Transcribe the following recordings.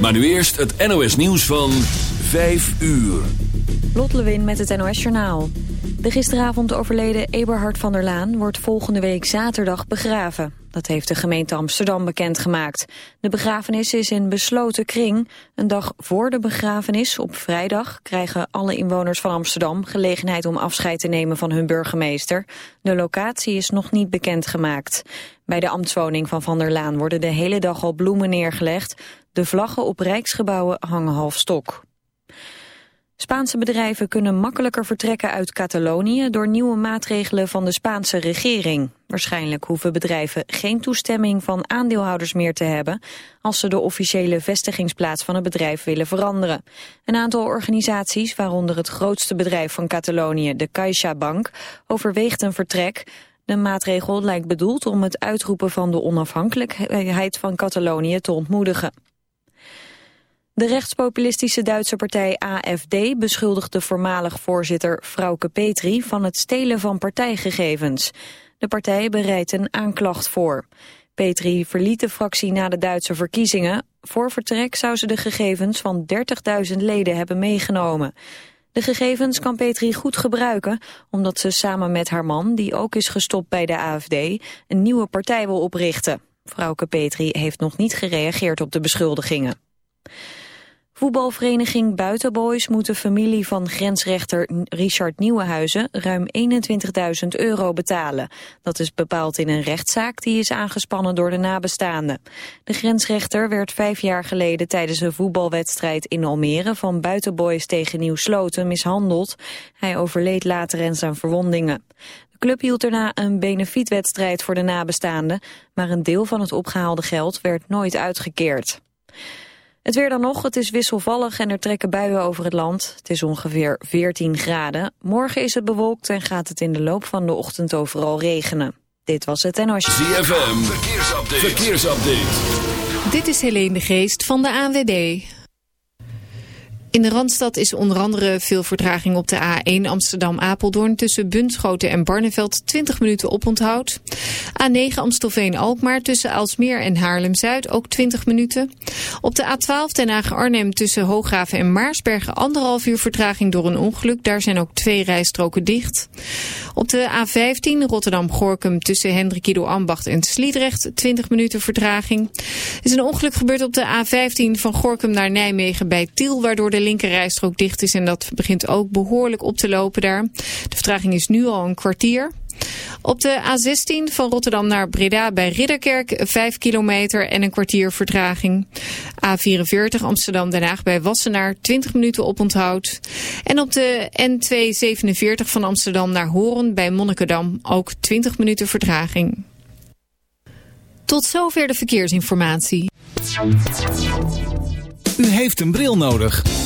Maar nu eerst het NOS nieuws van 5 uur. Lot Lewin met het NOS Journaal. De gisteravond overleden Eberhard van der Laan wordt volgende week zaterdag begraven. Dat heeft de gemeente Amsterdam bekendgemaakt. De begrafenis is in besloten kring. Een dag voor de begrafenis, op vrijdag, krijgen alle inwoners van Amsterdam gelegenheid om afscheid te nemen van hun burgemeester. De locatie is nog niet bekendgemaakt. Bij de ambtswoning van Van der Laan worden de hele dag al bloemen neergelegd. De vlaggen op rijksgebouwen hangen half stok. Spaanse bedrijven kunnen makkelijker vertrekken uit Catalonië door nieuwe maatregelen van de Spaanse regering. Waarschijnlijk hoeven bedrijven geen toestemming van aandeelhouders meer te hebben als ze de officiële vestigingsplaats van het bedrijf willen veranderen. Een aantal organisaties, waaronder het grootste bedrijf van Catalonië, de CaixaBank, overweegt een vertrek. De maatregel lijkt bedoeld om het uitroepen van de onafhankelijkheid van Catalonië te ontmoedigen. De rechtspopulistische Duitse partij AFD beschuldigt de voormalig voorzitter Frauke Petri van het stelen van partijgegevens. De partij bereidt een aanklacht voor. Petri verliet de fractie na de Duitse verkiezingen. Voor vertrek zou ze de gegevens van 30.000 leden hebben meegenomen. De gegevens kan Petri goed gebruiken, omdat ze samen met haar man, die ook is gestopt bij de AFD, een nieuwe partij wil oprichten. Frauke Petri heeft nog niet gereageerd op de beschuldigingen. Voetbalvereniging Buitenboys moet de familie van grensrechter Richard Nieuwenhuizen ruim 21.000 euro betalen. Dat is bepaald in een rechtszaak die is aangespannen door de nabestaanden. De grensrechter werd vijf jaar geleden tijdens een voetbalwedstrijd in Almere van Buitenboys tegen Nieuw Sloten mishandeld. Hij overleed later en zijn verwondingen. De club hield daarna een benefietwedstrijd voor de nabestaanden, maar een deel van het opgehaalde geld werd nooit uitgekeerd. Het weer dan nog, het is wisselvallig en er trekken buien over het land. Het is ongeveer 14 graden. Morgen is het bewolkt en gaat het in de loop van de ochtend overal regenen. Dit was het NOS. ZFM, verkeersupdate. verkeersupdate. Dit is Helene de Geest van de ANWB. In de Randstad is onder andere veel vertraging op de A1 Amsterdam-Apeldoorn... tussen Bunschoten en Barneveld 20 minuten oponthoud. A9 Amstelveen-Alkmaar tussen Aalsmeer en Haarlem-Zuid ook 20 minuten. Op de A12 Den Haag-Arnhem tussen Hooggraven en Maarsbergen... anderhalf uur vertraging door een ongeluk. Daar zijn ook twee rijstroken dicht. Op de A15 Rotterdam-Gorkum tussen Hendrikido Ambacht en Sliedrecht... 20 minuten vertraging. Er is een ongeluk gebeurd op de A15 van Gorkum naar Nijmegen bij Tiel... waardoor de linkerrijstrook dicht is en dat begint ook behoorlijk op te lopen daar. De vertraging is nu al een kwartier. Op de A16 van Rotterdam naar Breda bij Ridderkerk 5 kilometer en een kwartier vertraging. A44 Amsterdam-Den Haag bij Wassenaar 20 minuten oponthoud. En op de N247 van Amsterdam naar Horen bij Monnikendam ook 20 minuten vertraging. Tot zover de verkeersinformatie. U heeft een bril nodig.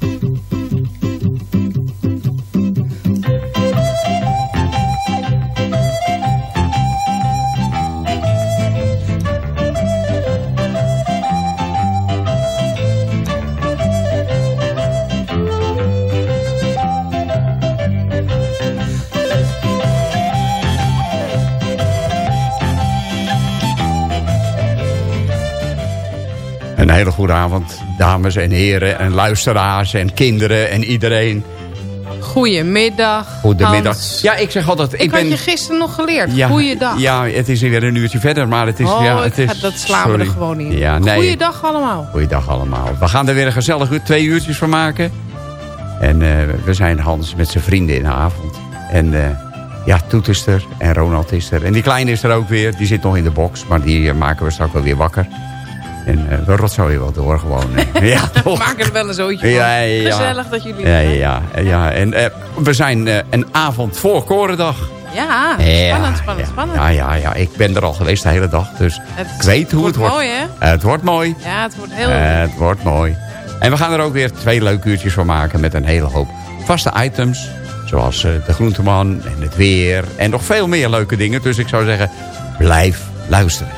Hele goede avond, dames en heren en luisteraars en kinderen en iedereen. Goedemiddag. Goedemiddag. Hans. Ja, ik zeg altijd... Ik, Ik, had ben, je gisteren nog geleerd. ja, Goeiedag. Ja, het is weer een uurtje verder, maar het is... oh, ja, het is dat slaan we er gewoon in. Ja, nee. Goeiedag allemaal. Goeiedag allemaal. We gaan er weer een gezellig uur- twee uurtjes van maken. En eh, we zijn Hans met zijn vrienden in de avond. En eh, ja, Toet is er en Ronald is er. En die kleine is er ook weer. Die zit nog in de box, maar die eh, maken we straks wel weer wakker. En eh we rotzooien wel door gewoon. eh. ja, toch? Maak er wel een zootje van. Ja. Gezellig dat jullie Ja, ja, ja. En eh, we zijn een avond voor Korendag. Ja, spannend, spannend, ja, spannend. Ja, ja, ja. Ik ben er al geweest de hele dag. Dus Het ik weet hoe het wordt. mooi, hè? Het wordt mooi. Ja, het wordt heel... Het wordt mooi. En we gaan er ook weer twee leuke uurtjes van maken met een hele hoop vaste items. Zoals de groenteman en het weer en nog veel meer leuke dingen. Dus ik zou zeggen, blijf luisteren.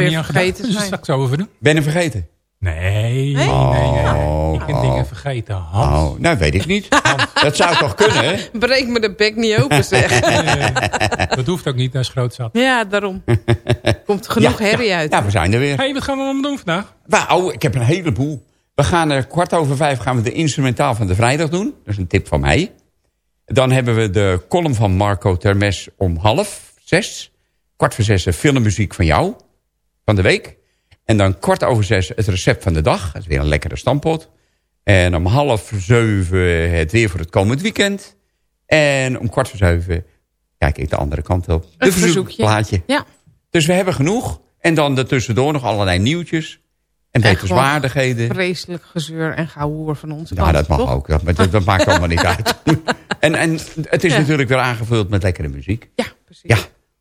Heb niet aan vergeten gedacht. Dus zijn. dat zou ik over doen. Ben je vergeten? Nee, nee, nee. Oh, Ik kan oh. dingen vergeten. Hans. Oh, nou weet ik niet. Dat zou toch kunnen, hè? Breek me de bek niet open, zeg. Nee, dat hoeft ook niet als groot zat. ja, daarom. Komt genoeg herrie uit. Ja, we zijn er weer. hey, wat gaan we allemaal doen vandaag? Nou, ik heb een heleboel. We gaan er kwart over vijf gaan we de instrumentaal van de vrijdag doen. Dat is een tip van mij. Dan hebben we de column van Marco Termes om half zes. Kwart voor zes de filmmuziek van jou. Van de week. En dan kwart over zes het recept van de dag. Dat is weer een lekkere stampot. En om half zeven het weer voor het komend weekend. En om kwart voor zeven kijk ik de andere kant op. De verzoekplaatje. Ja, Dus we hebben genoeg. En dan ertussendoor nog allerlei nieuwtjes. En wetenswaardigheden. vreselijk gezeur en gehoor van onze Ja, kant, dat mag toch? ook. Dat, dat, dat maakt allemaal niet uit. En, en het is Ja. natuurlijk weer aangevuld met lekkere muziek. Ja, precies. Ja,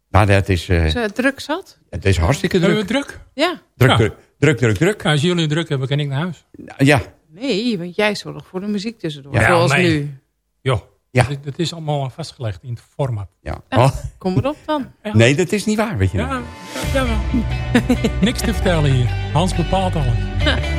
nou, dat is, eh, Is het druk zat? het is hartstikke Hebben we druk. druk? Ja. Druk, Ja. druk, druk, druk, druk. Ja, als jullie druk hebben, kan ik naar huis. Ja, Nee, want jij zorgt voor de muziek tussendoor. Ja, zoals nee. nu. Jo, Ja. dat, dat is allemaal vastgelegd in het format. ja. Ja. Oh, Kom erop dan. nee, dat is niet waar, weet je Ja, nou. jawel. Niks te vertellen hier. Hans bepaalt alles.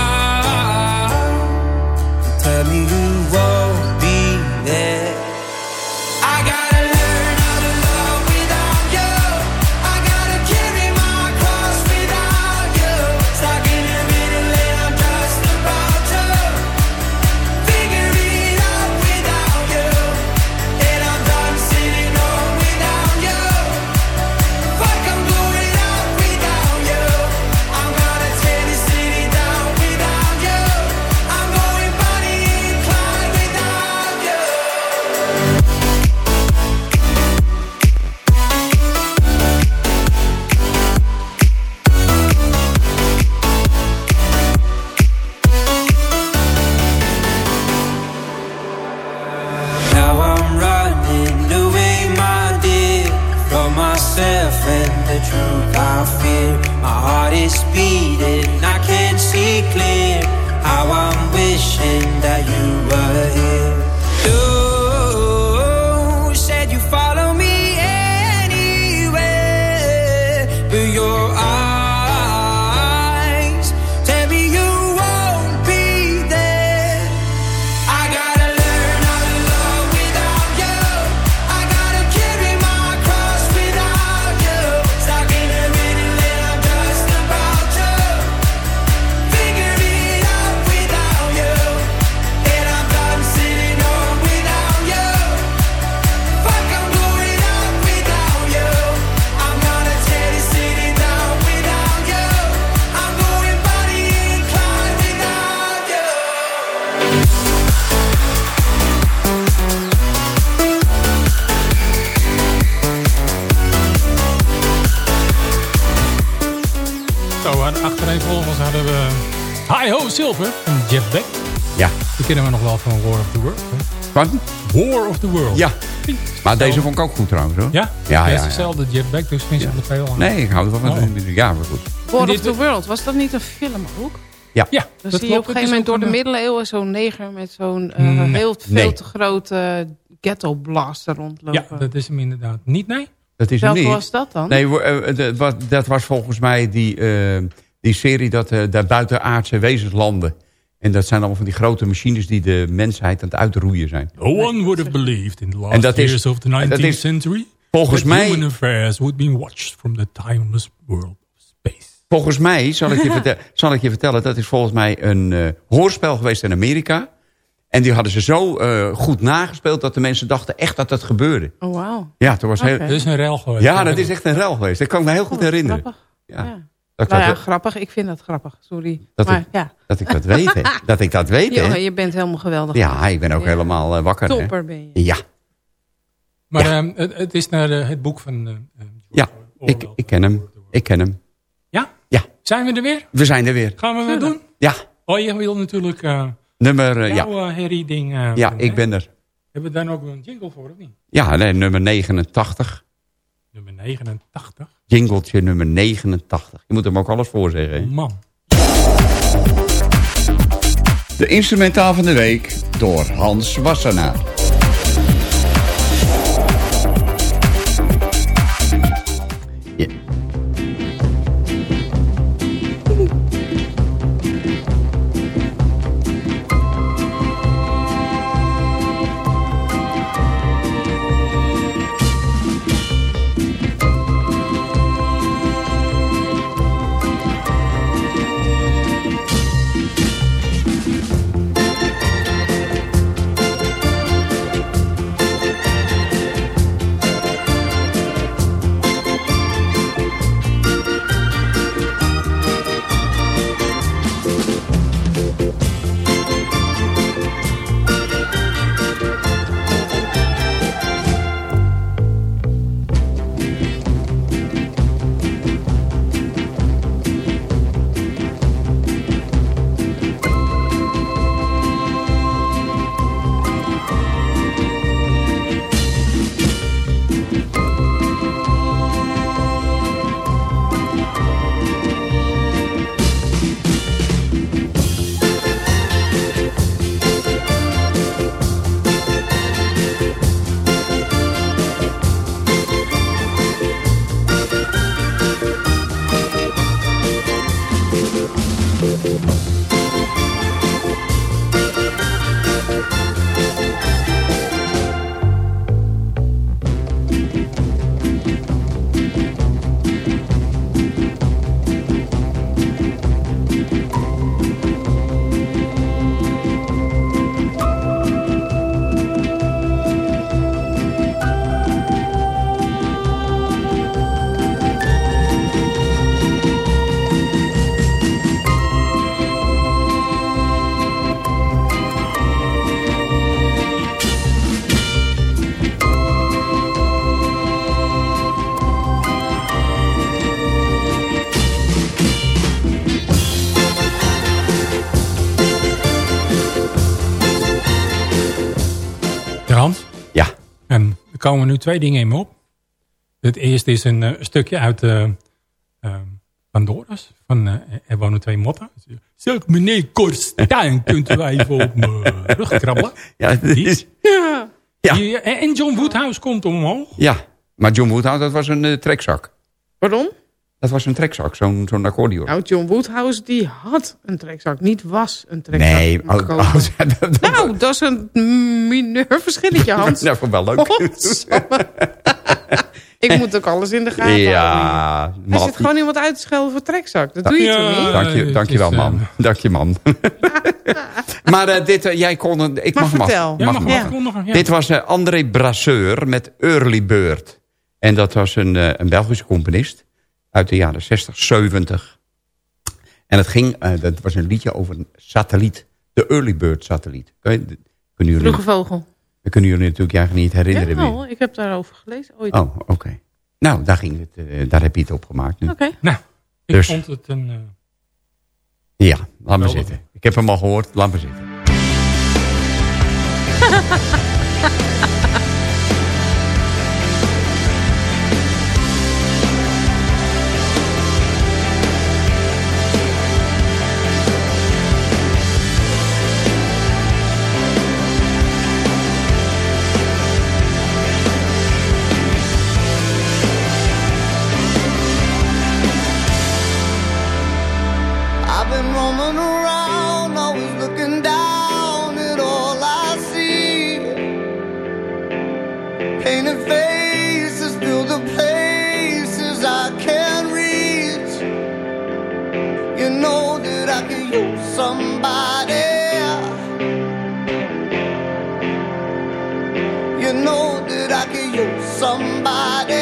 Van? War of the World. Ja. Maar deze vond ik ook goed trouwens hoor. Ja? Ja, ja, is ja. dezelfde Jeff Beck, dus vind je er veel aan. Nee, ik hou ervan. Oh. Ja, maar goed. War of the World, was dat niet een film ook? Ja. Ja, Dan dat zie je op een Het gegeven is moment door de middeleeuwen zo'n neger met zo'n eh, Nee. heel veel Nee. te grote ghetto blaster rondlopen. Ja, dat is hem inderdaad. Niet, nee? Dat is hem niet. was dat dan? Nee, eh, dat was- volgens mij die, eh, die serie dat uh, daar buitenaardse wezens landen. En dat zijn allemaal van die grote machines die de mensheid aan het uitroeien zijn. No one would have believed in the last is- years of the en dat 19th is century volgens that mij- human affairs would be watched from the timeless world of space. Volgens mij, zal ik je, zal ik je vertellen, dat is volgens mij een eh, hoorspel geweest in Amerika. En die hadden ze zo eh, goed nagespeeld dat de mensen dachten echt dat dat gebeurde. Oh, wauw. Ja, toen was heel, Dat is een rel geweest. ja, dat is echt een rel geweest. Dat kan ik me heel goed Oh, herinneren. Ja. Ja. Dat, Nou ja, dat, grappig. Ik vind dat grappig. Sorry. Dat maar ik- ja. dat ik dat weet, hè. Dat ik dat weet, Ja, hè. je bent helemaal geweldig. Ja, ik ben ook Ja. helemaal eh, wakker, hè. Topper ben je. Ja, Maar ehm, het, het is naar eh, het boek van eh, ja. Ik, ik ken hem. Ik ken hem. Ja? Ja. Zijn we er weer? We zijn er weer. Gaan we wat doen? Ja, Oh, je wil natuurlijk eh nummer... ja, jouw eh, herrie-ding eh, ja ik hè? ben er. Hebben we daar ook een jingle voor, of niet? Ja, nee, nummer 89. Nummer 89. Jingletje nummer 89. Je moet hem ook alles voorzeggen, hè. Man. De instrumentaal van de week door Hans Wassenaar. Komen nu twee dingen in me op. Het eerste is een eh, stukje uit uh, uh, Pandora's. Van uh, Er wonen twee motten. Zeg meneer Korstijn, kunt u even op mijn rug krabbelen? Ja, dat is, Ja. Ja. Die, eh, en John Woodhouse komt omhoog. ja. maar John Woodhouse, dat was een eh, trekzak. Pardon? Dat was een trekzak, zo'n zo'n accordeon. Nou, John Woodhouse die had een trekzak. Niet was een trekzak. nee, oh, gekomen. oh, dat, dat, Nou, dat is een mineur verschilletje, Hans. dat vond ik wel leuk. Ik moet ook alles in de gaten houden. ja, Hij man. zit gewoon iemand uit te schelden voor trekzak. Dat doe je Ja. toch niet? Dank je, dank wel, eh, man. Dank je, man. maar eh, dit, eh, jij kon... een- Ik mag, mag, vertel. Ja, mag, mag mag. Ja. Dit was eh, André Brasseur met Early Bird. En dat was een, eh, een Belgische componist uit de jaren 60, 70. En het ging, eh, dat was een liedje over een satelliet. De Early Bird satelliet. Kun je- Kunnen jullie, Vroege vogel. dat kunnen jullie natuurlijk eigenlijk niet herinneren Ja, meer. ik heb daarover gelezen ooit. Oh, oké. Nou, daar, ging het, eh, daar heb je het op gemaakt nu. Oké. Nou, ik Dus. vond het een... eh, Ja, laat maar Geweldig. zitten. Ik heb hem al gehoord, laat maar zitten. somebody.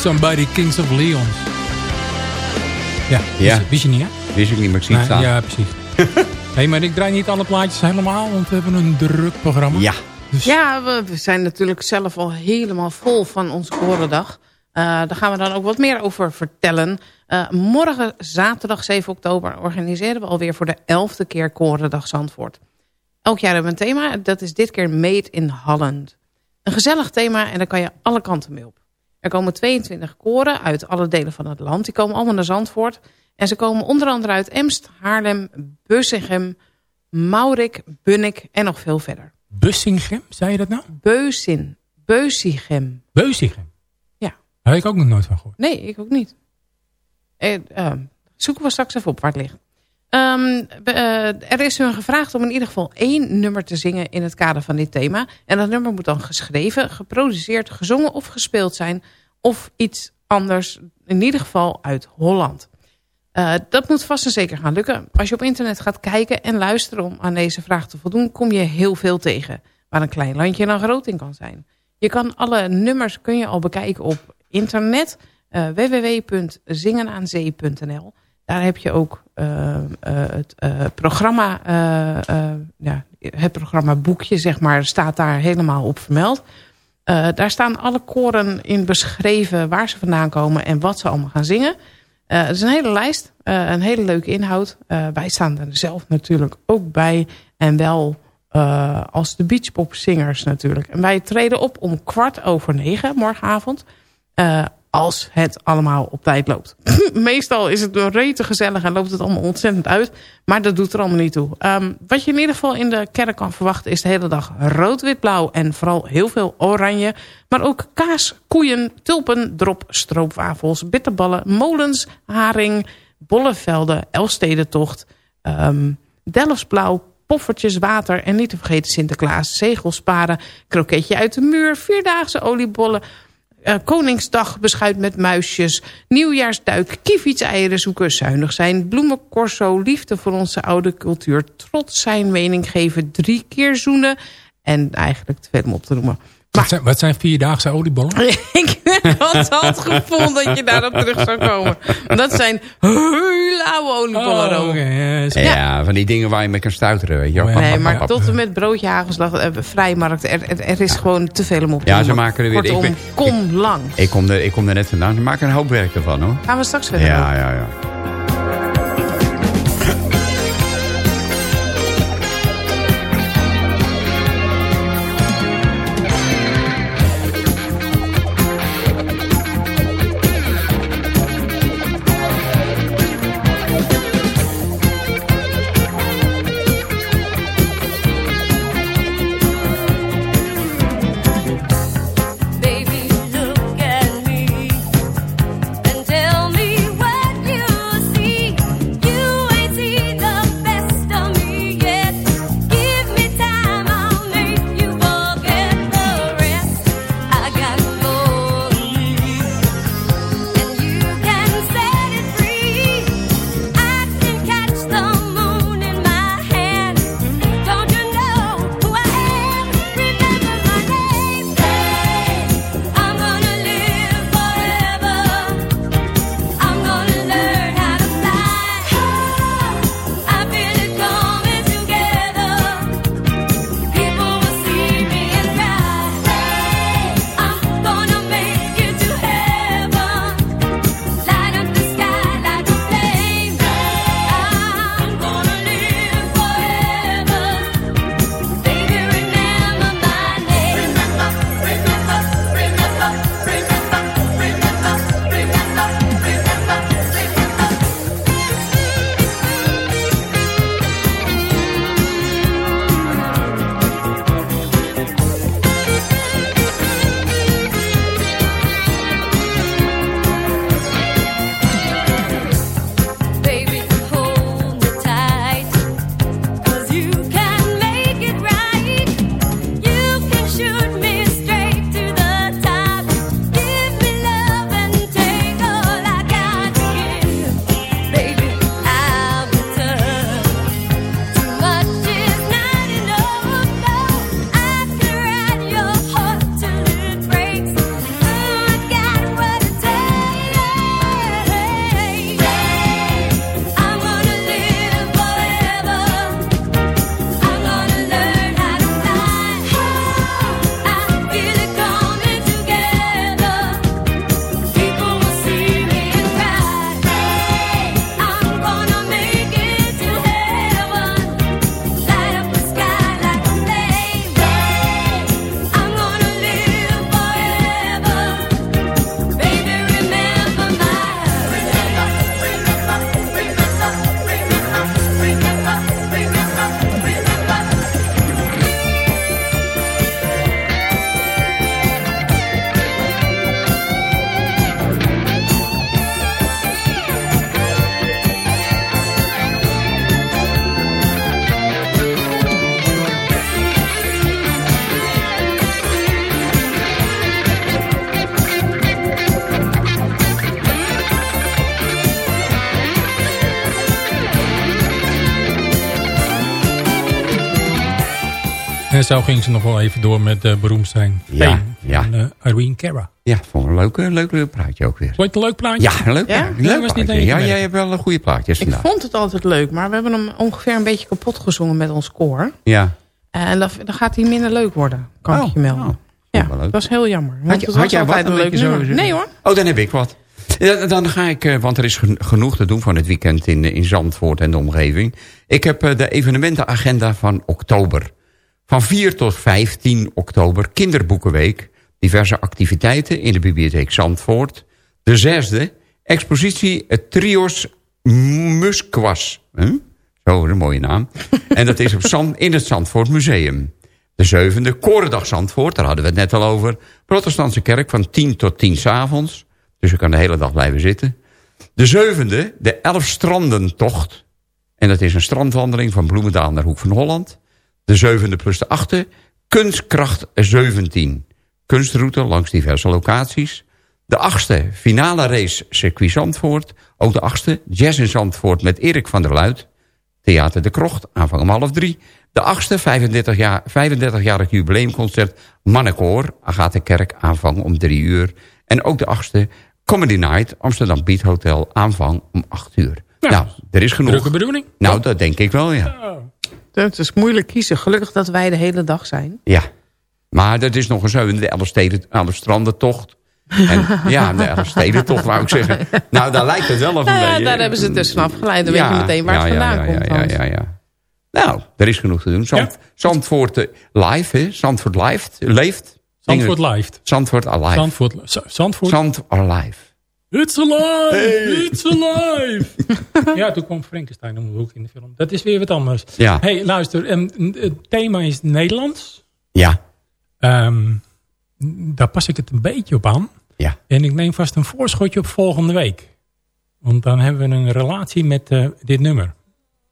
Somebody Kings of Leons. Ja, Ja. Wist, wist je niet, hè? Wist ik niet, maar ik zie het Nee, staan. ja, precies. hey, maar ik draai niet alle plaatjes helemaal, want we hebben een druk programma. Ja. Dus, Ja, we, we zijn natuurlijk zelf al helemaal vol van onze korendag. Eh daar gaan we dan ook wat meer over vertellen. Eh, morgen, zaterdag 7 oktober, organiseren we alweer voor de elfde keer Korendag Zandvoort. Elk jaar hebben we een thema. Dat is dit keer Made in Holland. Een gezellig thema en daar kan je alle kanten mee op. Er komen 22 koren uit alle delen van het land. Die komen allemaal naar Zandvoort. En ze komen onder andere uit Emst, Haarlem, Bussingem, Maurik, Bunnik en nog veel verder. Bussingem, zei je dat nou? Beusin, Beuzigem. Beuzigem. Ja. Daar heb ik ook nog nooit van gehoord. Nee, ik ook niet. Eh, eh, zoeken we straks even op waar het ligt. Eh, er is hun gevraagd om in ieder geval één nummer te zingen in het kader van dit thema. En dat nummer moet dan geschreven, geproduceerd, gezongen of gespeeld zijn. Of iets anders, in ieder geval uit Holland. Uh, dat moet vast en zeker gaan lukken. Als je op internet gaat kijken en luisteren om aan deze vraag te voldoen... kom je heel veel tegen waar een klein landje dan groot in kan zijn. Je kan alle nummers kun je al bekijken op internet... Uh, www.zingenaanzee.nl Daar heb je ook uh, het programma... ja, het programma boekje, zeg maar, staat daar helemaal op vermeld... daar staan alle koren in beschreven waar ze vandaan komen en wat ze allemaal gaan zingen. Het is een hele lijst, een hele leuke inhoud. Wij staan er zelf natuurlijk ook bij. En wel als de beachpopzingers natuurlijk. En wij treden op om kwart over negen morgenavond als het allemaal op tijd loopt. Meestal is het rete gezellig en loopt het allemaal ontzettend uit. Maar dat doet er allemaal niet toe. Um, wat je in ieder geval in de kerk kan verwachten is de hele dag rood, wit, blauw en vooral heel veel oranje. Maar ook kaas, koeien, tulpen, drop, stroopwafels, bitterballen, molens, haring, bollevelden, Elfstedentocht, um, Delfsblauw, poffertjes, water en niet te vergeten Sinterklaas, zegelsparen, kroketje uit de muur, vierdaagse oliebollen, uh, Koningsdag beschuit met muisjes, nieuwjaarsduik, eieren zoeken, zuinig zijn, bloemencorso, liefde voor onze oude cultuur, trots zijn mening geven, drie keer zoenen. En eigenlijk te veel om op te noemen. Maar, wat, zijn, wat zijn vierdaagse oliebollen? ik had het gevoel dat je daarop terug zou komen. Dat zijn hele oude oliebollen. Oh, okay. ja, ja, van die dingen waar je mee kan stuiteren. Weet je. Nee, maar tot en met broodje hagelslag, uh, vrijmarkt, er, er, er, is gewoon te veel om op te Ja, ze maken er weer... Kortom, ik ben, kom ik, lang. Ik kom, er, ik kom er net vandaan. Ze maken een hoop werk ervan hoor. Gaan we straks verder Ja, ja, ja. En zo ging ze nog wel even door met uh, beroemd zijn. Ja, Fame ja. Van, uh, Irene Cara. Ja, vond een leuk, leuk, leuk praatje ook weer. Vond je het een leuk plaatje? Ja, een leuk Ja? plaatje. Leuk was niet plaatje. één Ja, jij hebt wel een goede plaatjes Ik vond het altijd leuk, maar we hebben hem ongeveer een beetje kapot gezongen met ons koor. Ja. En dan, dan gaat hij minder leuk worden, kan ik Oh, je melden. oh. ja, dat was heel jammer. Want Had je, het was wat altijd een leuk zo nummer. Nee hoor. Oh, dan heb ik wat. Ja, dan ga ik, eh, want er is gen- genoeg te doen van het weekend in, in Zandvoort en de omgeving. Ik heb eh, de evenementenagenda van oktober. Van 4 tot 15 oktober, kinderboekenweek. Diverse activiteiten in de bibliotheek Zandvoort. De zesde, expositie het Trios Musquas. Hm? Zo, een mooie naam. en dat is op Zand, in het Zandvoort Museum. De zevende, Korendag Zandvoort, daar hadden we het net al over. Protestantse kerk van 10 tot 10 s avonds. Dus je kan de hele dag blijven zitten. De zevende, de Elfstrandentocht. En dat is een strandwandeling van Bloemendaal naar Hoek van Holland. De zevende plus de achte, Kunstkracht 17. Kunstroute langs diverse locaties. De achtste, finale race circuit Zandvoort. Ook de achtste, Jazz in Zandvoort met Erik van der Luit. Theater De Krocht, aanvang om half drie. De achtste, 35 jaar, 35-jarig jubileumconcert Mannenkoor. Agathe Kerk, aanvang om drie uur. En ook de achtste, Comedy Night, Amsterdam Beat Hotel, aanvang om acht uur. Nou, er is genoeg. Drukke bedoeling. Nou, dat denk ik wel, ja. Het is moeilijk kiezen. Gelukkig dat wij de hele dag zijn. Ja. Maar dat is nog een zevende, de Elfsteden, Elfstrandentocht. En, ja, de Elfstedentocht wou ik zeggen. Nou, daar lijkt het wel op een Nou ja, beetje. daar hebben ze het tussen afgeleid. Dan weet je meteen waar ja, het vandaan ja, ja, komt. Ja, ja, ja. Nou, er is genoeg te doen. Zand, Zandvoort eh, live, hè? Zandvoort live, leeft. Zandvoort live. Zandvoort alive. Zandvoort. Zandvoort. Zand alive. It's alive! It's alive! ja, toen kwam Frankenstein om de hoek in de film. Dat is weer wat anders. Ja. hey, luister. ehm, het thema is Nederlands. Ja. Ehm, daar pas ik het een beetje op aan. Ja. En ik neem vast een voorschotje op volgende week. Want dan hebben we een relatie met eh, dit nummer.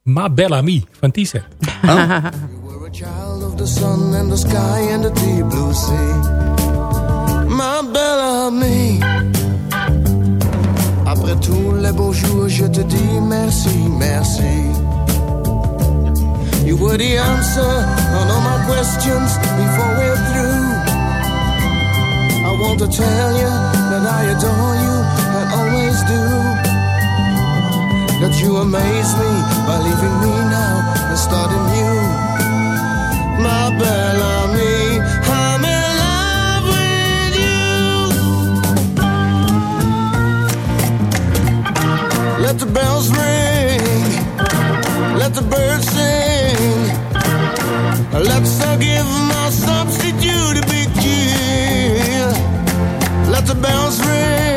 Ma Bellamy van T-Set. You were a child of the sun and the sky and the deep blue sea. Ma belle amie. Après tous les beaux jours, je te dis merci, merci. You were the answer on all my questions before we're through. I want to tell you that I adore you and always do. That you amaze me by leaving me now and starting new. My belle bells ring, let the birds sing. Let's all give my substitute a big cheer. Let the bells ring,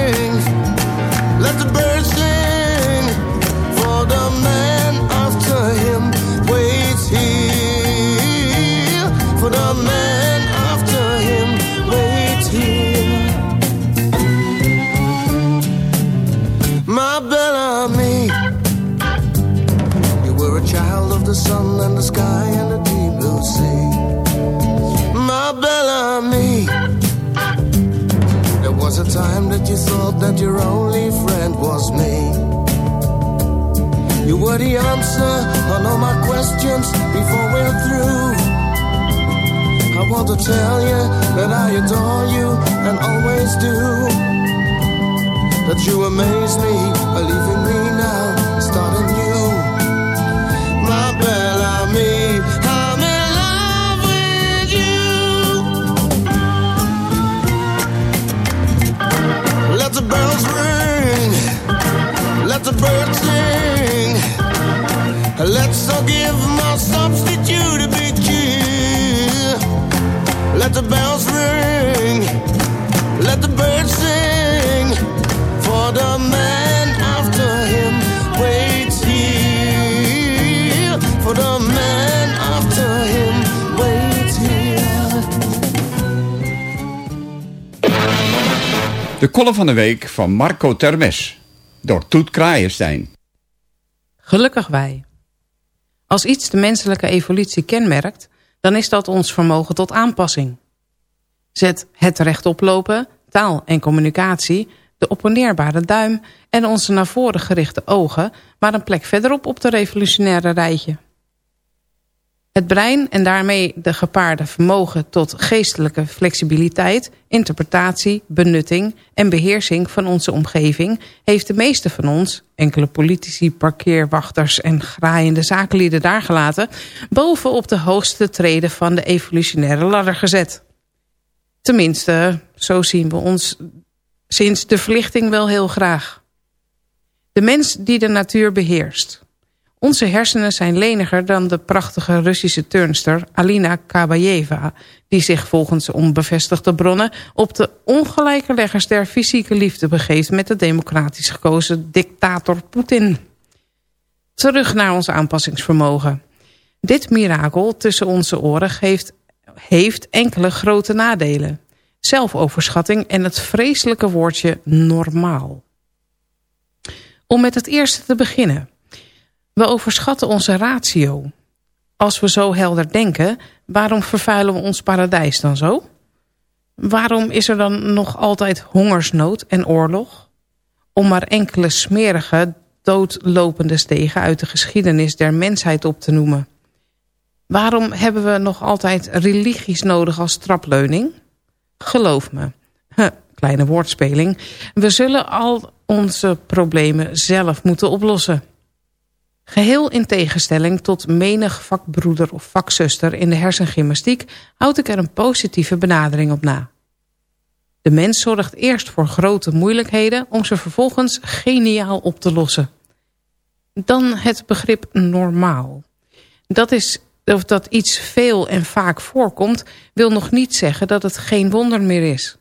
answer all my questions before we're through. I want to tell you that I adore you and always do. That you amaze me by leaving me now, starting new. My belle amie, I'm in love with you. Let the bells ring, let the birds sing. Let's all give my substitute a big cheer. Let the bells ring, let the birds sing. For the man after him waits here. For the man after him waits here. De column van de week van Marco Termes. Door Toet Kraaienstein. Gelukkig wij. Als iets de menselijke evolutie kenmerkt, dan is dat ons vermogen tot aanpassing. Zet het rechtop lopen, taal en communicatie, de opponeerbare duim en onze naar voren gerichte ogen maar een plek verderop op de revolutionaire rijtje. Het brein en daarmee de gepaarde vermogen tot geestelijke flexibiliteit, interpretatie, benutting en beheersing van onze omgeving heeft de meeste van ons, enkele politici, parkeerwachters en graaiende zakenlieden daargelaten, bovenop de hoogste treden van de evolutionaire ladder gezet. Tenminste, zo zien we ons sinds de verlichting wel heel graag. De mens die de natuur beheerst. Onze hersenen zijn leniger dan de prachtige Russische turnster Alina Kabayeva... die zich volgens onbevestigde bronnen op de ongelijke leggers der fysieke liefde begeeft... met de democratisch gekozen dictator Poetin. Terug naar ons aanpassingsvermogen. Dit mirakel tussen onze oren heeft, heeft enkele grote nadelen. Zelfoverschatting en het vreselijke woordje normaal. Om met het eerste te beginnen... We overschatten onze ratio. Als we zo helder denken, waarom vervuilen we ons paradijs dan zo? Waarom is er dan nog altijd hongersnood en oorlog? Om maar enkele smerige, doodlopende stegen uit de geschiedenis der mensheid op te noemen. Waarom hebben we nog altijd religies nodig als trapleuning? Geloof me, kleine woordspeling, we zullen al onze problemen zelf moeten oplossen. Geheel in tegenstelling tot menig vakbroeder of vakzuster in de hersengymnastiek... houd ik er een positieve benadering op na. De mens zorgt eerst voor grote moeilijkheden... om ze vervolgens geniaal op te lossen. Dan het begrip normaal. Dat is of dat iets veel en vaak voorkomt... wil nog niet zeggen dat het geen wonder meer is.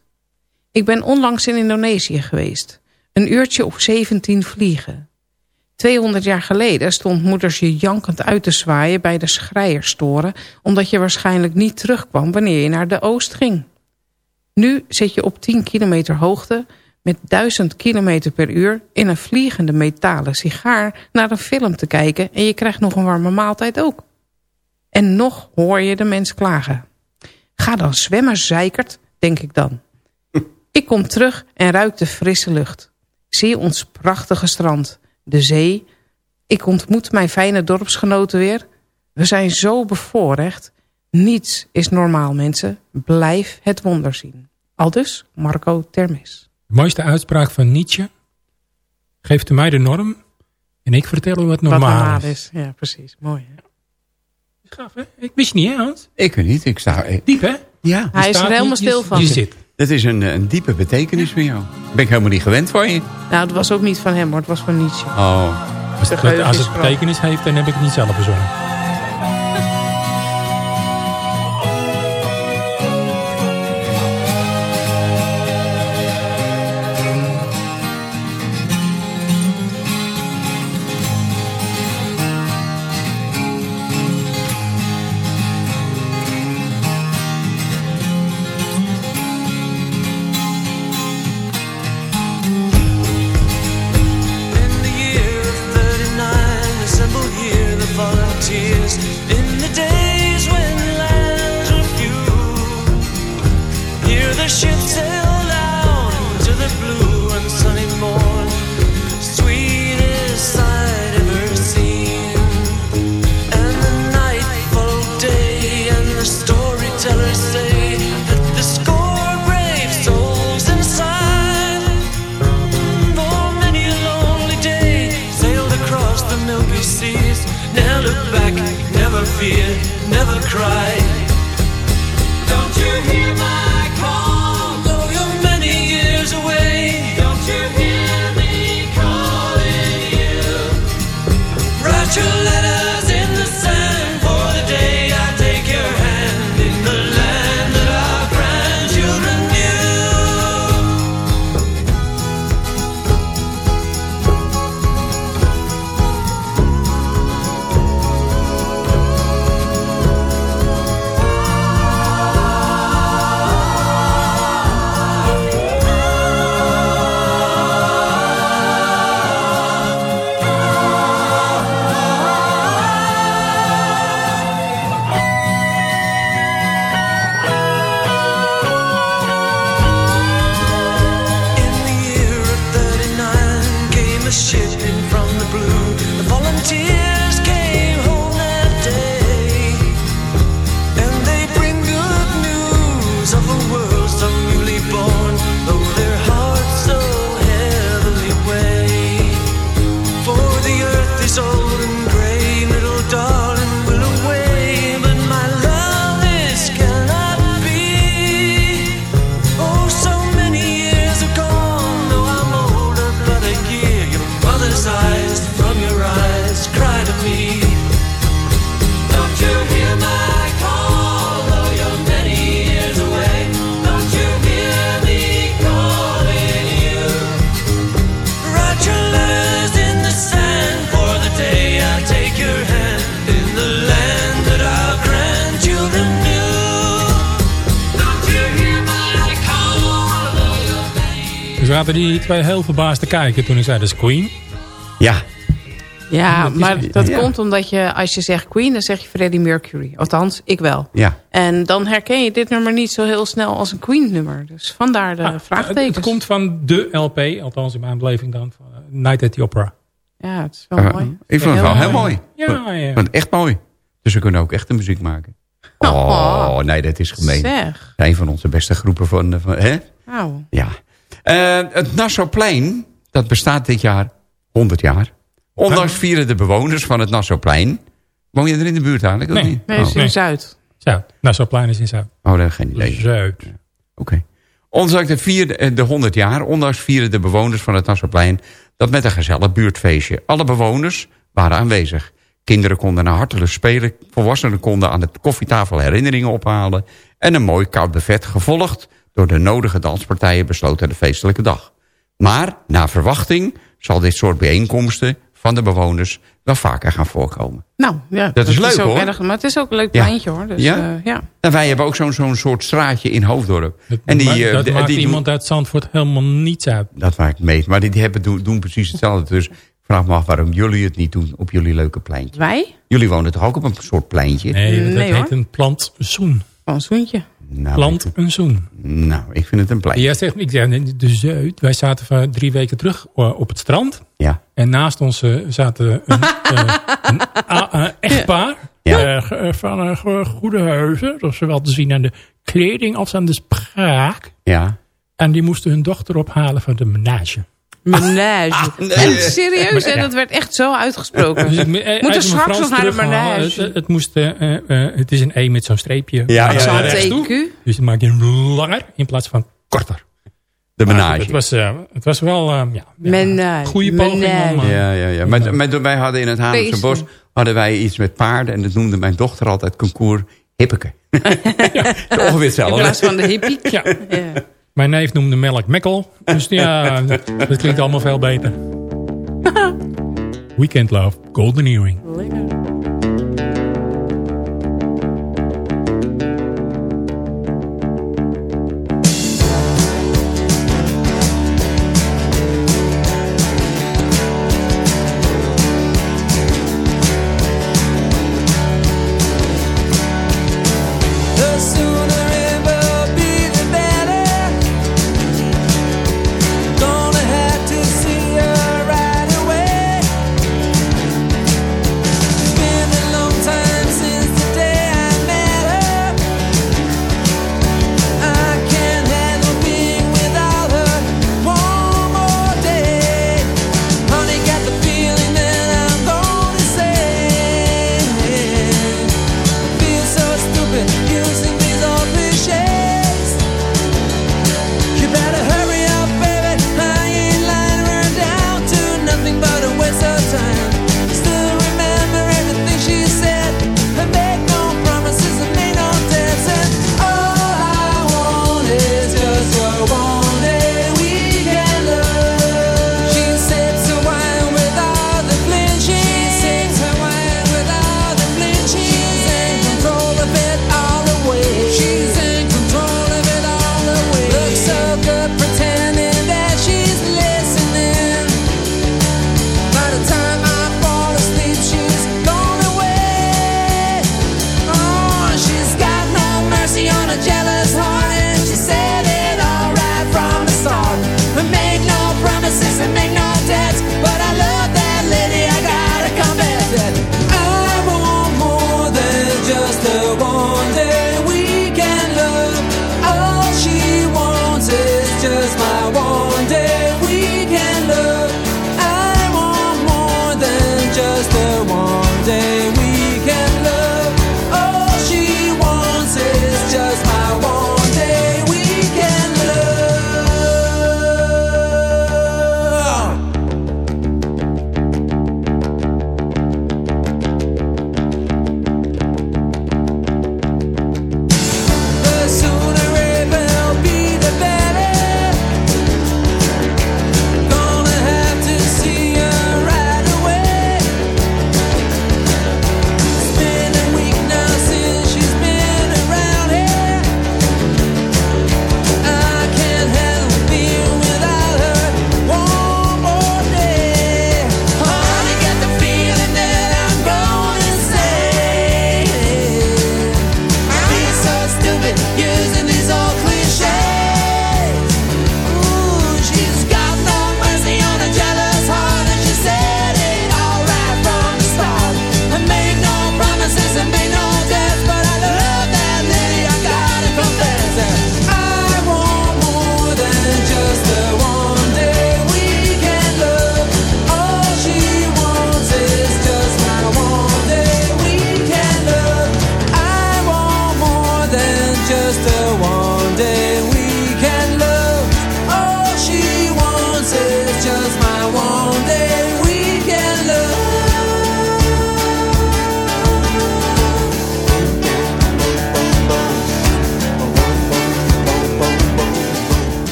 Ik ben onlangs in Indonesië geweest. Een uurtje of 17 vliegen. 200 jaar geleden stond moeders je jankend uit te zwaaien bij de schrijerstoren... omdat je waarschijnlijk niet terugkwam wanneer je naar de oost ging. Nu zit je op 10 kilometer hoogte met 1000 kilometer per uur... in een vliegende metalen sigaar naar een film te kijken... en je krijgt nog een warme maaltijd ook. En nog hoor je de mens klagen. Ga dan zwemmen, zeikert, denk ik dan. Ik kom terug en ruik de frisse lucht. Zie ons prachtige strand de zee. Ik ontmoet mijn fijne dorpsgenoten weer. We zijn zo bevoorrecht. Niets is normaal, mensen. Blijf het wonder zien. Aldus Marco Termes. De mooiste uitspraak van Nietzsche. Geeft mij de norm. En ik vertel u wat normaal, wat normaal is. is. Ja, precies. Mooi. Hè? Gaaf, hè? Ik wist niet, hè Hans? Ik weet niet. Ik sta... Diep, hè? Ja. Hij is er helemaal stil van. Je zit. Dat is een, een diepe betekenis voor jou. Ben ik helemaal niet gewend van je. Nou, het was ook niet van hem hoor. Het was van Nietzsche. Oh. Als het, als het betekenis heeft, dan heb ik het niet zelf verzonnen. Zaten die twee heel verbaasd te kijken toen ik zei, dat is Queen. Ja, Ja, Dat is- maar dat ja. komt omdat je, als je zegt Queen, dan zeg je Freddie Mercury. Althans, ik wel. ja. En dan herken je dit nummer niet zo heel snel als een Queen-nummer. Dus vandaar de Ah, het, vraagtekens. het komt van de LP, althans in mijn beleving dan, van eh, Night at the Opera. Ja, het is wel Uh, mooi. ik vond het wel heel mooi. Ja, ja. Ik vond het echt mooi. Dus we kunnen ook echt de muziek maken. Oh, nee, dat is gemeen. Zeg. Een van onze beste groepen van... van hè? Nou, Ja. Eh, het Nassauplein, dat bestaat dit jaar 100 jaar. Ondanks vieren de bewoners van het Nassauplein... Woon je er in de buurt eigenlijk? of Nee. niet? nee, Oh. is in Zuid. Zuid. Nou, zo'n plein is in Zuid. Oh, dat heb ik geen idee. Oké. Zuid. Ondanks de, vierde, eh, de 100 jaar, ondanks vieren de bewoners van het Nassauplein... dat met een gezellig buurtfeestje. Alle bewoners waren aanwezig. Kinderen konden naar hartelijk spelen. Volwassenen konden aan de koffietafel herinneringen ophalen. En een mooi koud buffet gevolgd door de nodige danspartijen besloten de feestelijke dag. Maar, na verwachting, zal dit soort bijeenkomsten van de bewoners wel vaker gaan voorkomen. Nou, ja. Dat is leuk, hoor. Erg, maar het is ook een leuk Ja. pleintje hoor. Dus, Ja? ja? ja. En wij hebben ook zo'n zo'n soort straatje in Hoofddorp. Dat, en die, eh, dat die- maakt die doen- iemand uit Zandvoort helemaal niets uit. Dat waar ik mee. Maar die, die hebben, doen, doen precies hetzelfde. Dus ik vraag me af waarom jullie het niet doen op jullie leuke pleintje. Wij? Jullie wonen toch ook op een soort pleintje? Nee, dat Nee, heet hoor. een plantsoen. Zoentje. Nou, Plant ik, een zoen. nou, ik vind het een pleintje. Jij zegt, ik de Zuid. Wij zaten van drie weken terug eh, op het strand. Ja. En naast ons eh, zaten een, eh, een echtpaar. Ja. van een go- goede huizen. Dat is zowel te zien aan de kleding als aan de spraak. Ja. En die moesten hun dochter ophalen van de menage. Menage. nee. En serieus, hè, Ja. dat werd echt zo uitgesproken. Dus eh, Moeten even straks nog naar de menage. Het, het, moest, eh, eh, het is een E met zo'n streepje. Ja, ja, ja. toe. Dus dan maak je hem langer in plaats van korter. De menage. Het was, het was wel eh, ja, ja, Menage. goede poging om... Ja, ja, ja. Maar, maar wij hadden in het Haarlemse bos hadden wij iets met paarden. En dat noemde mijn dochter altijd concours hippeke. Ongeveer In hetzelfde. plaats van de hippie. Ja. Mijn neef noemde melk mekkel. Dus ja, dat, dat klinkt allemaal veel beter. Weekend Love, Golden Earring.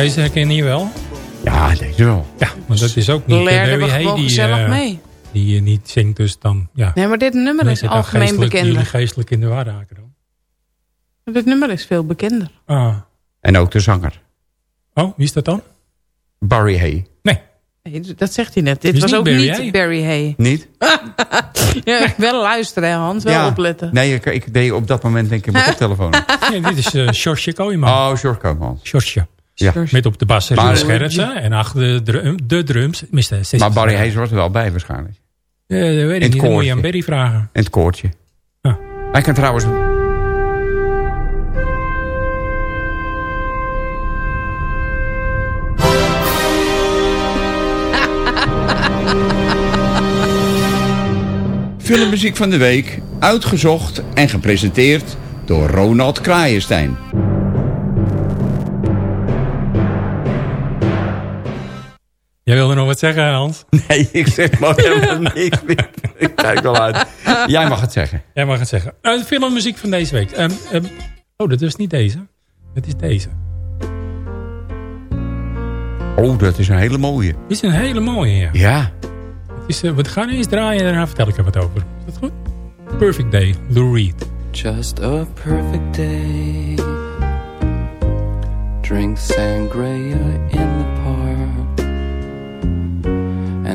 Deze herken je wel? Ja, deze wel. Ja, want dat is ook niet uh, we Barry Hay die, eh, mee. die je niet zingt. Dus dan, ja. Nee, maar dit nummer is algemeen bekender. Jullie geestelijk in de war raken dan. Dit nummer is veel bekender. Ah. En ook de zanger. Oh, wie is dat dan? Barry Hay. Nee, dat zegt hij net. Dit Is was niet ook Barry niet Hay? Barry Hay. Niet? Ja, wel luisteren, hè, Hans. Wel Ja. opletten. Nee, ik, ik deed op dat moment denk ik mijn koptelefoon. Nee, dit is uh, Sjosje Kooijman. Oh, George Koopmans. Sjosje. Ja. Met op de bas Maar- Scherpsen. En achter de, drum, de drums. Sissy. Maar Barry Hayes was er wel bij waarschijnlijk. Ja, dat weet In ik het niet. Dan moet je koortje. aan Barry vragen. En het koortje. Ah. Hij kan trouwens... Filmmuziek van de week, uitgezocht en gepresenteerd door Ronald Kraaienstein. Jij wilde nog wat zeggen, Hans? Nee, ik zeg maar helemaal niks meer. Ik kijk wel uit. Jij mag het zeggen. Jij mag het zeggen. Uh, de filmmuziek van deze week. Um, um, oh, dat is niet deze. Dat is deze. Oh, dat is een hele mooie. Dit is een hele mooie, ja. Ja. Het is, uh, we gaan eens draaien en daarna vertel ik er wat over. Is dat goed? Perfect Day, Lou Reed. Just a perfect day. Drink sangria in the park.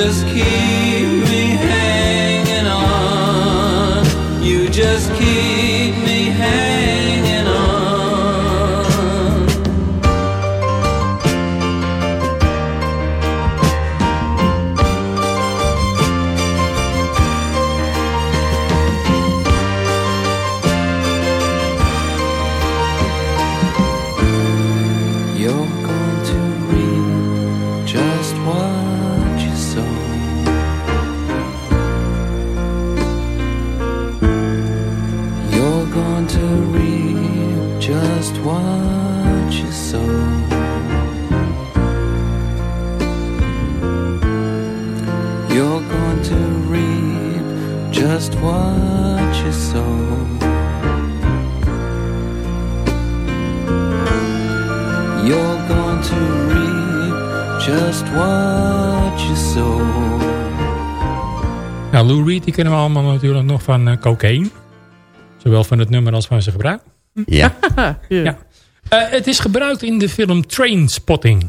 Just keep Lou Reed die kennen we allemaal natuurlijk nog van uh, cocaïne. Zowel van het nummer als van zijn gebruik. Ja. ja. Uh, het is gebruikt in de film Trainspotting.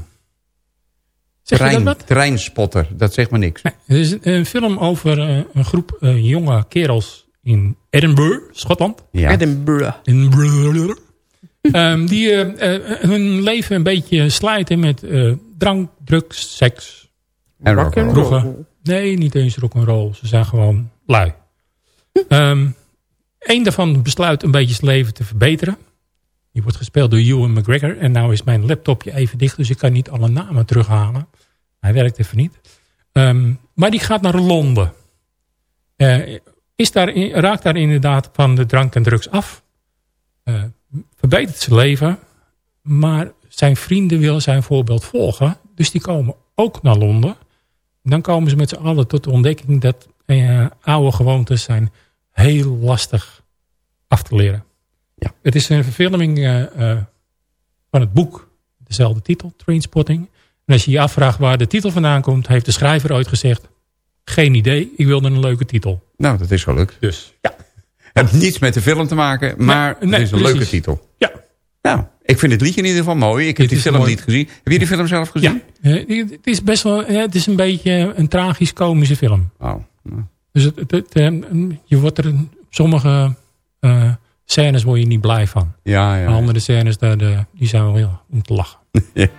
Zeg je dat Trein, wat? Treinspotter, dat zegt me niks. Nee, het is een, een film over uh, een groep uh, jonge kerels in Edinburgh, Schotland. Ja. Edinburgh. Edinburgh. um, die uh, hun leven een beetje slijten met drank, drugs, seks. En rock'n'roll. Nee, niet eens rock'n'roll. Ze zijn gewoon lui. um, Eén daarvan besluit een beetje zijn leven te verbeteren. Die wordt gespeeld door Ewan McGregor. En nou is mijn laptopje even dicht, dus ik kan niet alle namen terughalen. Hij werkt even niet. Ehm, maar die gaat naar Londen. Eh, is daar, raakt daar inderdaad van de drank en drugs af. Eh, verbetert zijn leven. Maar zijn vrienden willen zijn voorbeeld volgen. Dus die komen ook naar Londen. Dan komen ze met z'n allen tot de ontdekking dat eh, oude gewoontes zijn heel lastig af te leren. Ja. Het is een verfilming eh, eh, van het boek. Dezelfde titel, Trainspotting. En als je je afvraagt waar de titel vandaan komt... heeft de schrijver ooit gezegd... geen idee, ik wilde een leuke titel. Nou, dat is gelukt. Dus, ja. Het heeft niets met de film te maken, maar nee, het is een precies. leuke titel. Ja. Nou, ik vind het liedje in ieder geval mooi. Ik heb die film mooi. niet gezien. Heb je die film zelf gezien? Ja, het is best wel... Het is een beetje een tragisch-komische film. Oh, nou. Dus het, het, het, eh, je wordt er... Sommige eh, scènes word je niet blij van. Ja, ja. Maar andere scènes, daar, de- die zijn wel heel om te lachen. Ja.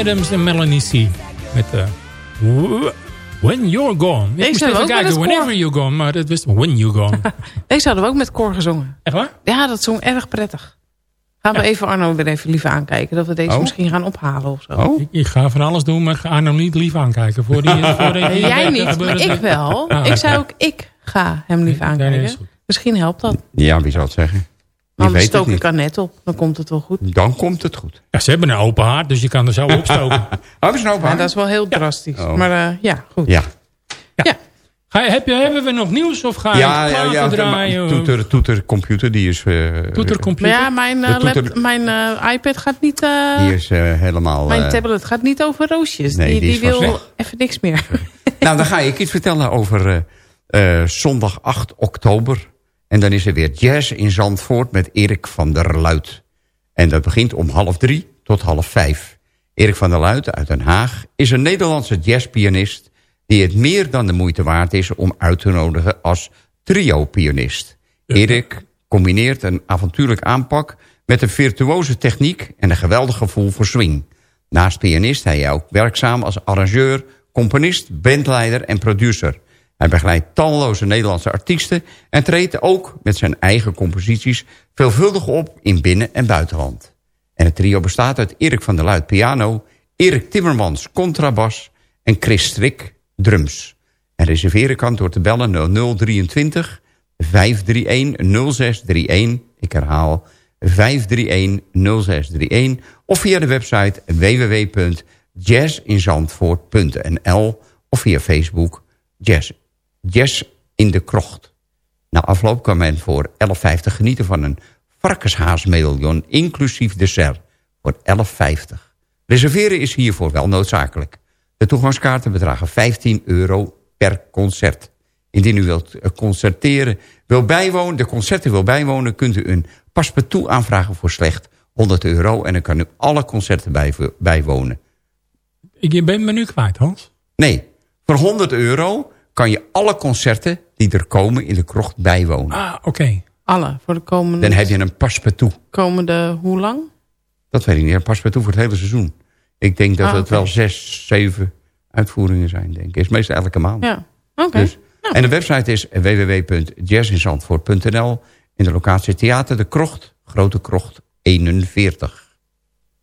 Adams en Melanie C. Met eh, w- When You're Gone. Ik Deze moest even kijken, koor. Whenever You're Gone. Maar dat wist When You're Gone. Deze hadden we ook met koor gezongen. Echt waar? Ja, dat zong erg prettig. Gaan we even Arno weer even lief aankijken. Dat we deze Oh. misschien gaan ophalen of zo. Oh, Ik, ik ga van alles doen, maar ik ga Arno niet lief aankijken. Voor die, voor die, Jij niet, maar ik wel. Ah, ik zei ook, ik ga hem lief Nee, nee, aankijken. Misschien helpt dat. ja, wie zal het zeggen? Het stook ik er net op. Dan komt het wel goed. Dan komt het goed. Ja, ze hebben een open haard, dus je kan er zo opstoken. Hebben ze nou Maar dat is wel heel drastisch. Oh. Maar eh, ja, goed. Ja. Ga, je- heb je, hebben we nog nieuws of ga je Ja, ja, platen ja. draaien? Toeter, toeter, computer, die is... eh, Toetercomputer? Maar ja, mijn, eh, toeter- mijn iPad gaat niet... eh, Die is eh, helemaal... mijn tablet gaat niet over roosjes. nee, die die wil weg. even niks meer. Nou, dan ga ik iets vertellen over eh, eh, zondag 8 oktober. En dan is er weer jazz in Zandvoort met Erik van der Luit. En dat begint om half drie tot half vijf. Erik van der Luijten uit Den Haag is een Nederlandse jazzpianist... die het meer dan de moeite waard is om uit te nodigen als trio-pianist. Erik combineert een avontuurlijk aanpak met een virtuoze techniek... en een geweldig gevoel voor swing. Naast pianist hij ook werkzaam als arrangeur, componist, bandleider en producer... Hij begeleidt talloze Nederlandse artiesten... en treedt ook met zijn eigen composities veelvuldig op in binnen- en buitenland. En het trio bestaat uit Erik van der Luit piano... Erik Timmermans contrabas en Chris Strik drums. En reserveren kan door te bellen 0023 531 0631. Ik herhaal 531 0631. Of via de website www.jazzinzandvoort.nl of via Facebook Jazz, Jazz in de Krocht. Na afloop kan men voor 11,50 genieten van een varkenshaasmedaillon... inclusief dessert voor 11,50. Reserveren is hiervoor wel noodzakelijk. De toegangskaarten bedragen 15 euro per concert. Indien u wilt eh, concerteren, wil bijwonen, de concerten wil bijwonen... kunt u een paspartout aanvragen voor slechts 100 euro... en dan kan u alle concerten bij, bijwonen. Ik ben me nu kwijt, Hans. Nee, voor 100 euro kan je alle concerten die er komen in de krocht bijwonen. Ah, oké. Alle, voor de komende... Dan heb je een paspartout. Komende, hoe lang? Dat weet ik niet, een paspartout voor het hele seizoen. Ik denk dat Ah, het wel zes, zeven uitvoeringen zijn, denk ik. Is meestal elke maand. Ja, oké. Dus, En de website is www.jazzinzandvoort.nl in de locatie Theater de Krocht, Grote Krocht 41.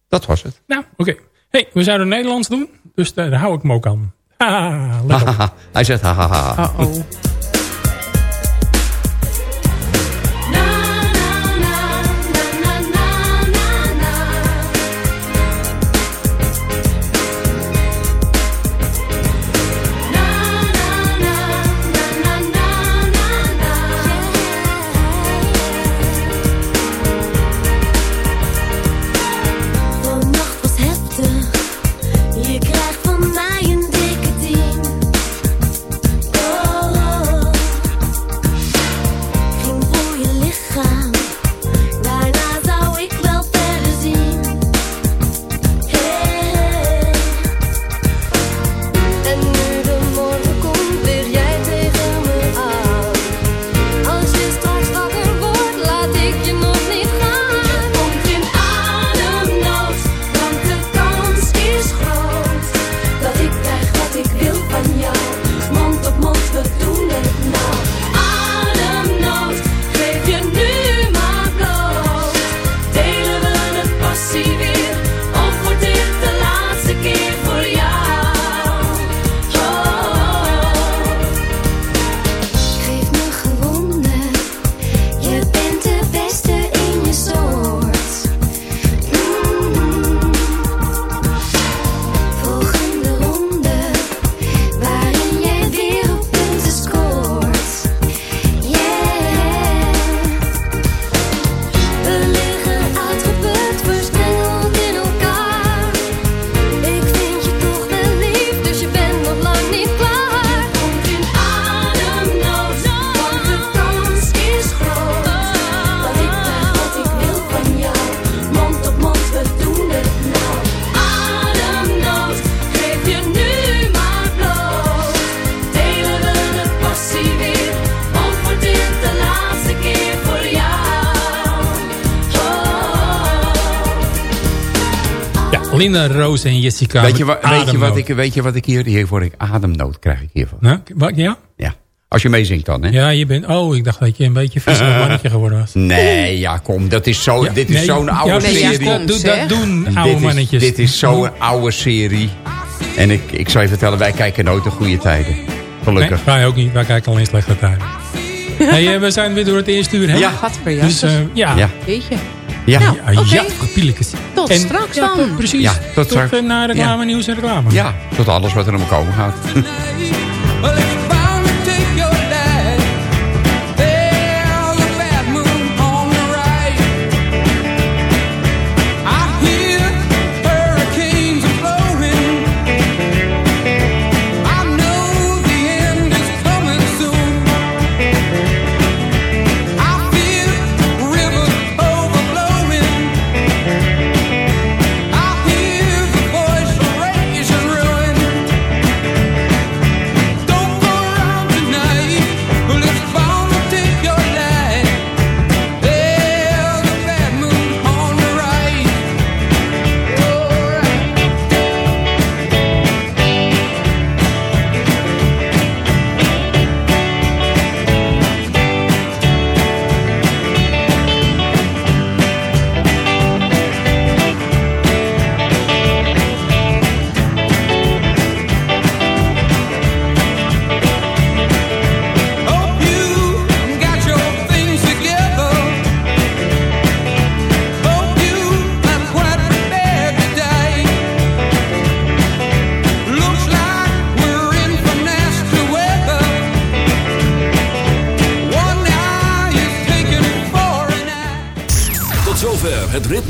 Dat was het. Nou, oké. hey, we zouden Nederlands doen, dus daar hou ik me ook aan. Haha, let op. Hahaha. Hij zegt hahaha. Uh-oh. Ja, Linda, Roos en Jessica. Weet je, wa- weet, je wat ik, weet je wat ik hier... Hier word ik ademnood krijg ik hiervan. Nou, wat, ja? Ja. Als je meezingt dan, hè? Ja, je bent... Oh, ik dacht dat je een beetje vies mannetje geworden was. Nee, ja, kom. Dat is zo, Ja, dit is nee, zo'n oude ja, serie. dat, doe- dat doen oude dit mannetjes. Is, dit is zo'n oude serie. En ik, ik zou je vertellen, wij kijken nooit de goede tijden. Gelukkig. Nee, wij ook niet. Wij kijken alleen slechte tijden. hey, eh, we zijn weer door het eerste uur heen. Ja. Dus eh, ja. Ja. Jeetje. Ja. Nou, Ja, oké. ja. Tot En- straks ja, dan. tot- precies. Ja, tot straks. eh, naar reclame, nieuws en reclame. ja, tot alles wat er om komen gaat.